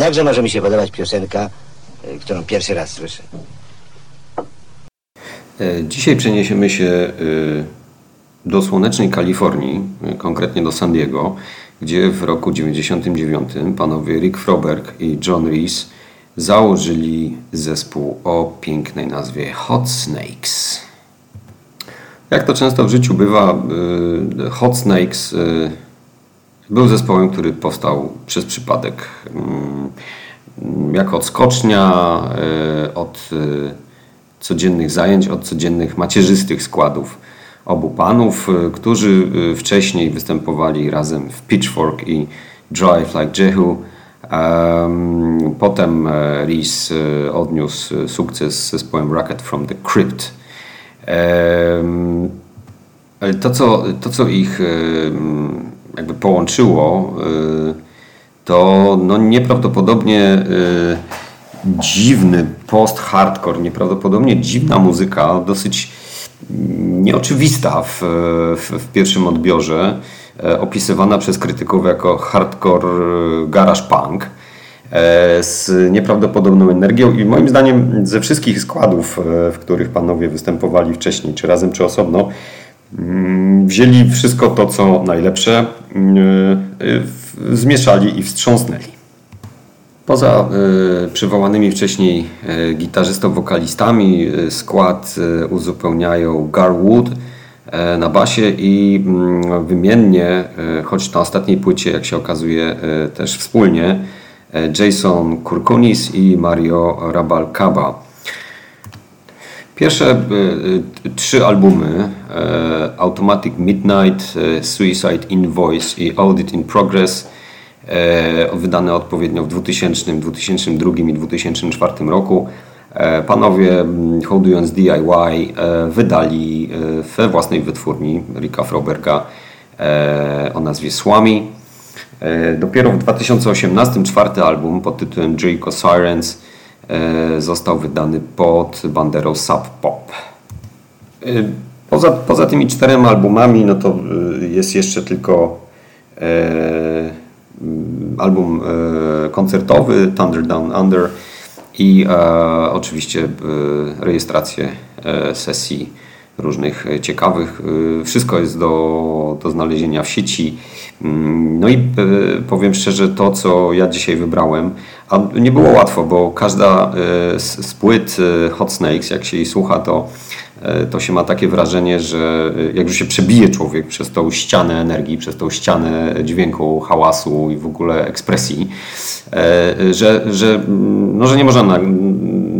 Jakże może mi się podobać piosenka, y, którą pierwszy raz słyszę? E, Dzisiaj przeniesiemy się y, do słonecznej Kalifornii, konkretnie do San Diego, gdzie w roku 99 panowie Rick Froberg i John Reese założyli zespół o pięknej nazwie Hot Snakes. Jak to często w życiu bywa, Hot Snakes był zespołem, który powstał przez przypadek. Mm, Jako odskocznia y, od y, codziennych zajęć, od codziennych macierzystych składów obu panów, y, którzy wcześniej występowali razem w Pitchfork i Drive Like Jehu. Em, Potem e, Reese e, odniósł e, sukces z zespołem Rocket from the Crypt. To, co, to, co ich jakby połączyło, y, to no nieprawdopodobnie y, dziwny post-hardcore, nieprawdopodobnie dziwna muzyka, dosyć nieoczywista w, w, w pierwszym odbiorze, e, opisywana przez krytyków jako hardcore e, garage punk e, z nieprawdopodobną energią i moim zdaniem ze wszystkich składów, e, w których panowie występowali wcześniej, czy razem, czy osobno, mm, wzięli wszystko to, co najlepsze, mm, w- zmieszali i wstrząsnęli. Poza y, przywołanymi wcześniej y, gitarzystą-wokalistami y, skład y, uzupełniają Gar Wood y, na basie i mm, wymiennie, y, choć na ostatniej płycie, jak się okazuje, y, też wspólnie, y, Jason Kurkunis i Mario Rabalcaba. Pierwsze y, y, trzy albumy y, Automatic Midnight, Suicide Invoice i Audit in Progress e, wydane odpowiednio w 2000, 2002 i 2004 roku. E, Panowie, hołdując DIY, e, wydali e, we własnej wytwórni Ricka Froberga e, o nazwie Swami. E, Dopiero w 2018 czwarty album pod tytułem Jericho Sirens e, został wydany pod banderą Sub Pop. Y, Poza, poza tymi czterema albumami, no to y, jest jeszcze tylko e, album e, koncertowy Thunder Down Under i e, oczywiście e, rejestracje e, sesji różnych e, ciekawych. E, Wszystko jest do, do znalezienia w sieci. Mm, No i e, powiem szczerze, to co ja dzisiaj wybrałem, a nie było łatwo, bo każda z, płyt Hot Snakes, jak się jej słucha, to to się ma takie wrażenie, że jak już się przebije człowiek przez tą ścianę energii, przez tą ścianę dźwięku, hałasu i w ogóle ekspresji, że, że, mm, no, że nie można na,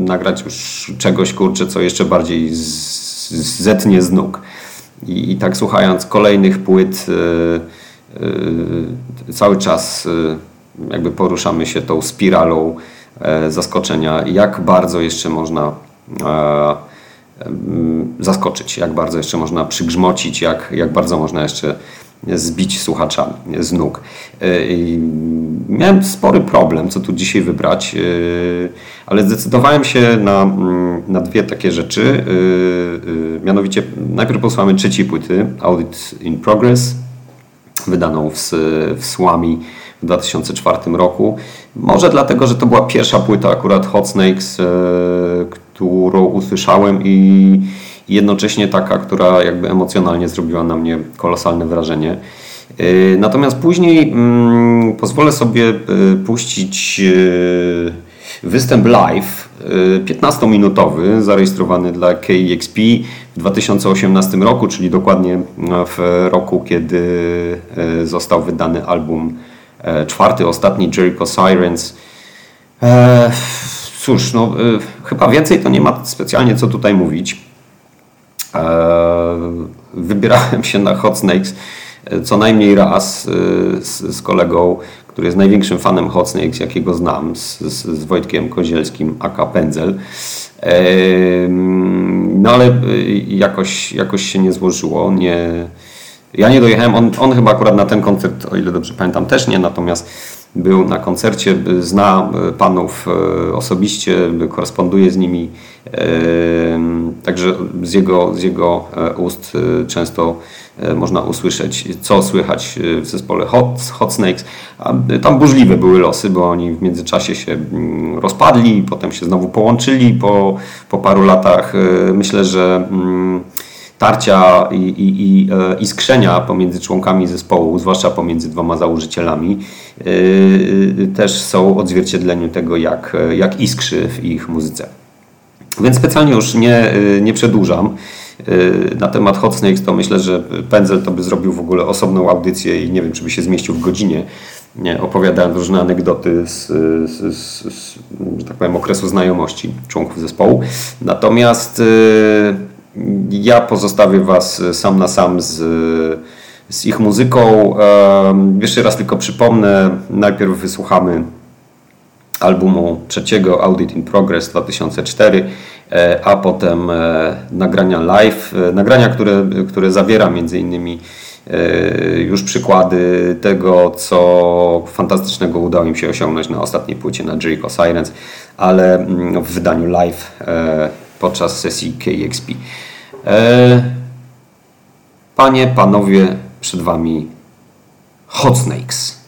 nagrać już czegoś, kurczę, co jeszcze bardziej z- zetnie z nóg. I, I tak słuchając kolejnych płyt, e, e, cały czas e, jakby poruszamy się tą spiralą e, zaskoczenia, jak bardzo jeszcze można e, zaskoczyć, jak bardzo jeszcze można przygrzmocić, jak, jak bardzo można jeszcze zbić słuchacza z nóg. E, Miałem spory problem, co tu dzisiaj wybrać, e, ale zdecydowałem się na, mm, na dwie takie rzeczy. E, Mianowicie najpierw posłuchamy trzeciej płyty, Audit in Progress, wydaną w, w Słami w 2004 roku. Może dlatego, że to była pierwsza płyta akurat Hot Snakes, którą usłyszałem i i jednocześnie taka, która jakby emocjonalnie zrobiła na mnie kolosalne wrażenie. E, Natomiast później mm, pozwolę sobie e, puścić e, występ live, e, 15-minutowy, zarejestrowany dla KEXP w 2018 roku, czyli dokładnie w roku, kiedy został wydany album czwarty, ostatni Jericho Sirens. Cóż, no, chyba więcej to nie ma specjalnie co tutaj mówić. E, Wybierałem się na Hot Snakes e, co najmniej raz e, z, z kolegą, który jest największym fanem Hot Snakes, jakiego znam, z, z Wojtkiem Kozielskim, aka Pędzel. No ale jakoś, jakoś się nie złożyło. Nie, ja nie dojechałem, on, on chyba akurat na ten koncert, o ile dobrze pamiętam, też nie, natomiast był na koncercie, zna panów e, osobiście, koresponduje z nimi, także z jego, z jego e, ust e, często można usłyszeć, co słychać w zespole Hot, Hot Snakes. Tam burzliwe były losy, bo oni w międzyczasie się mm, rozpadli, potem się znowu połączyli po, po paru latach. Myślę, że mm, tarcia i, i, i e, iskrzenia pomiędzy członkami zespołu, zwłaszcza pomiędzy dwoma założycielami, e, też są odzwierciedleniem tego, jak, jak iskrzy w ich muzyce. Więc specjalnie już nie, nie przedłużam. E, na temat Hot Snakes to myślę, że Pędzel to by zrobił w ogóle osobną audycję i nie wiem, czy by się zmieścił w godzinie, nie, opowiadając różne anegdoty z, z, z, z, tak powiem, okresu znajomości członków zespołu. Natomiast ja pozostawię Was sam na sam z, z ich muzyką. Jeszcze raz tylko przypomnę, najpierw wysłuchamy albumu trzeciego Audit in Progress 2004, e, a potem e, nagrania live, e, nagrania, które, które zawiera między innymi już przykłady tego, co fantastycznego udało im się osiągnąć na ostatniej płycie na Jericho Sirens, ale mm, w wydaniu live podczas sesji KXP. E, panie, panowie, przed Wami Hot Snakes.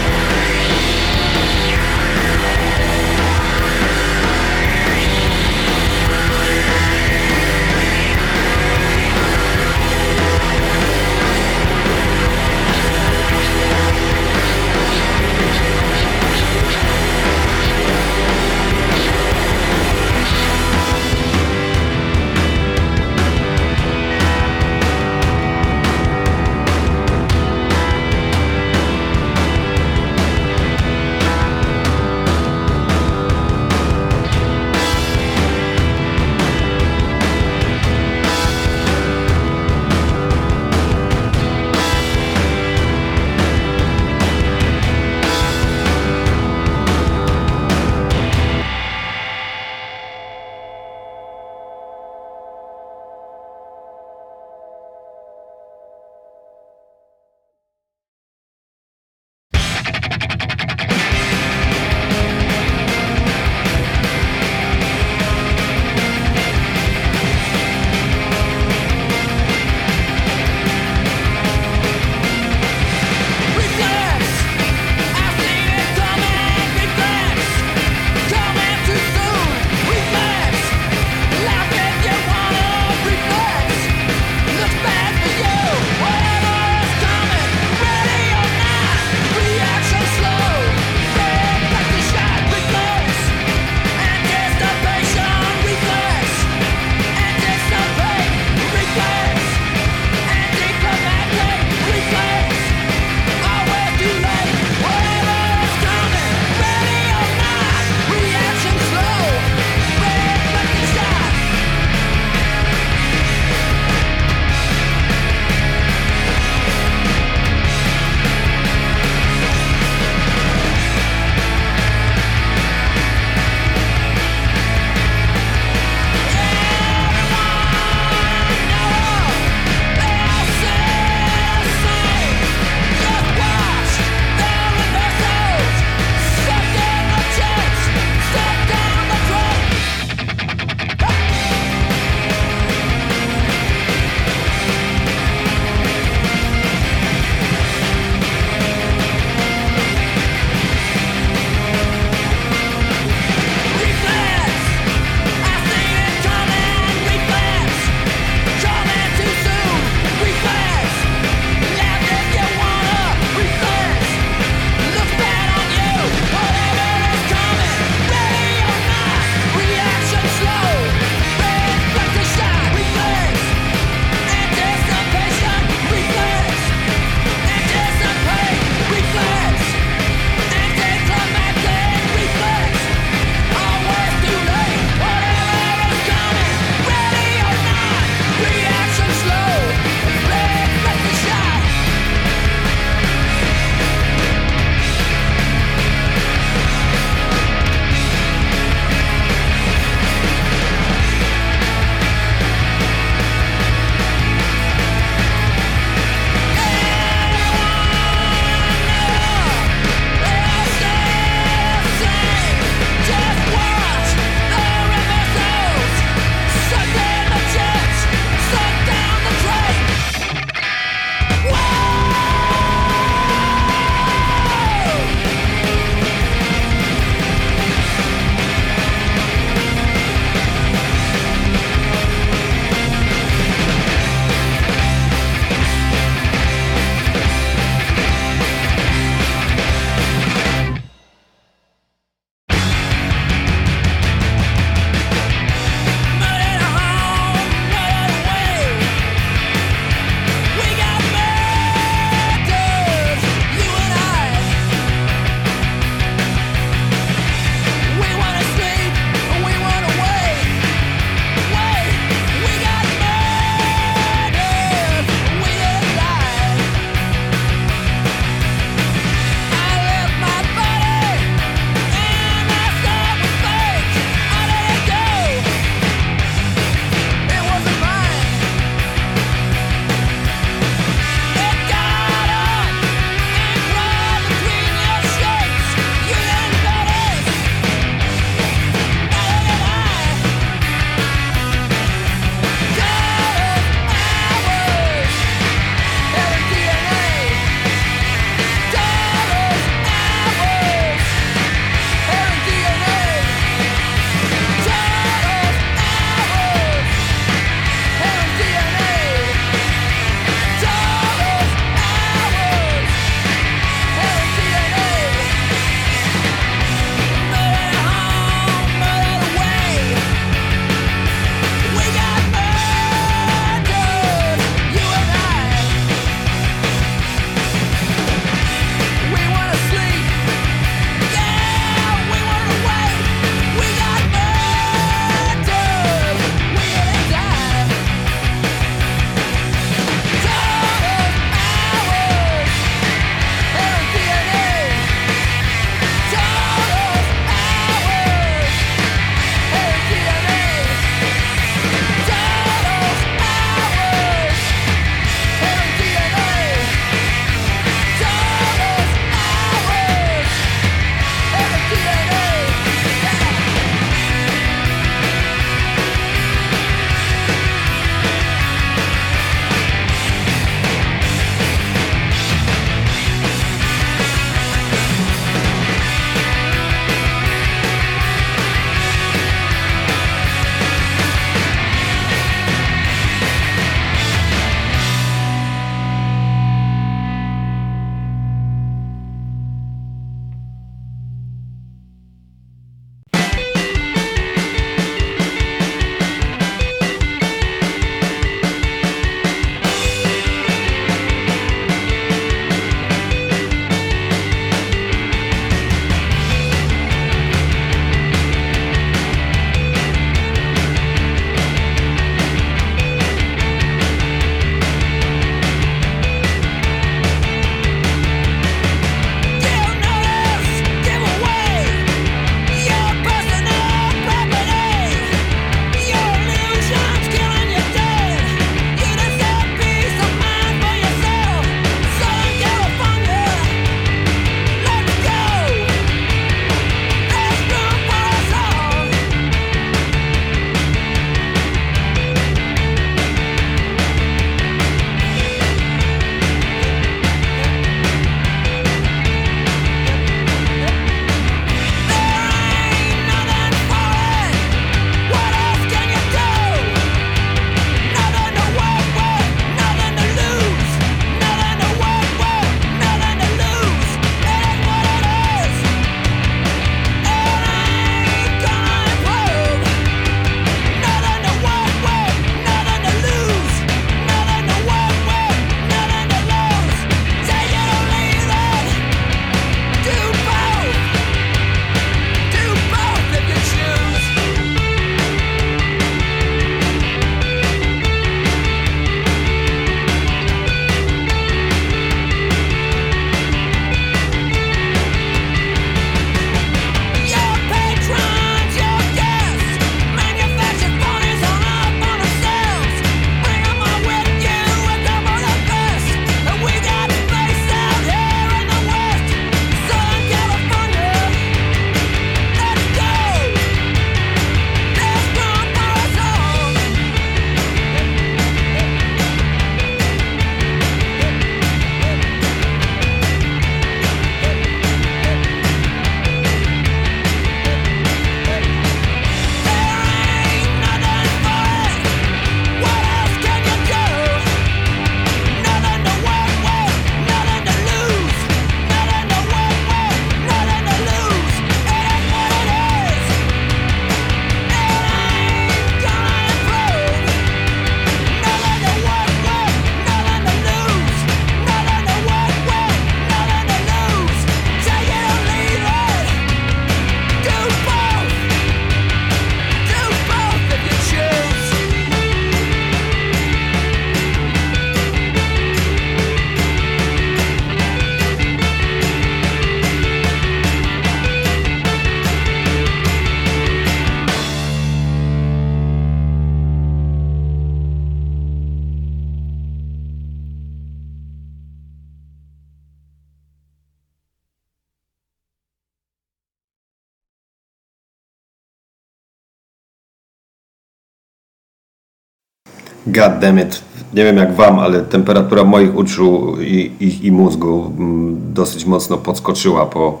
God damn it. Nie wiem jak wam, ale temperatura moich uszu i, i, i mózgu mm, dosyć mocno podskoczyła po,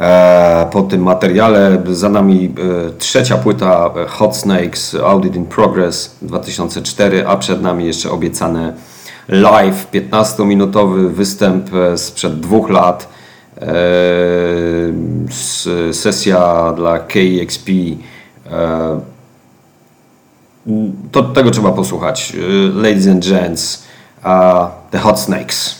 e, po tym materiale. Za nami e, trzecia płyta e, Hot Snakes Audit in Progress 2004, a przed nami jeszcze obiecane live 15-minutowy występ e, sprzed dwóch lat. E, sesja dla KEXP. To tego trzeba posłuchać. Y, Ladies and gents, uh, The Hot Snakes.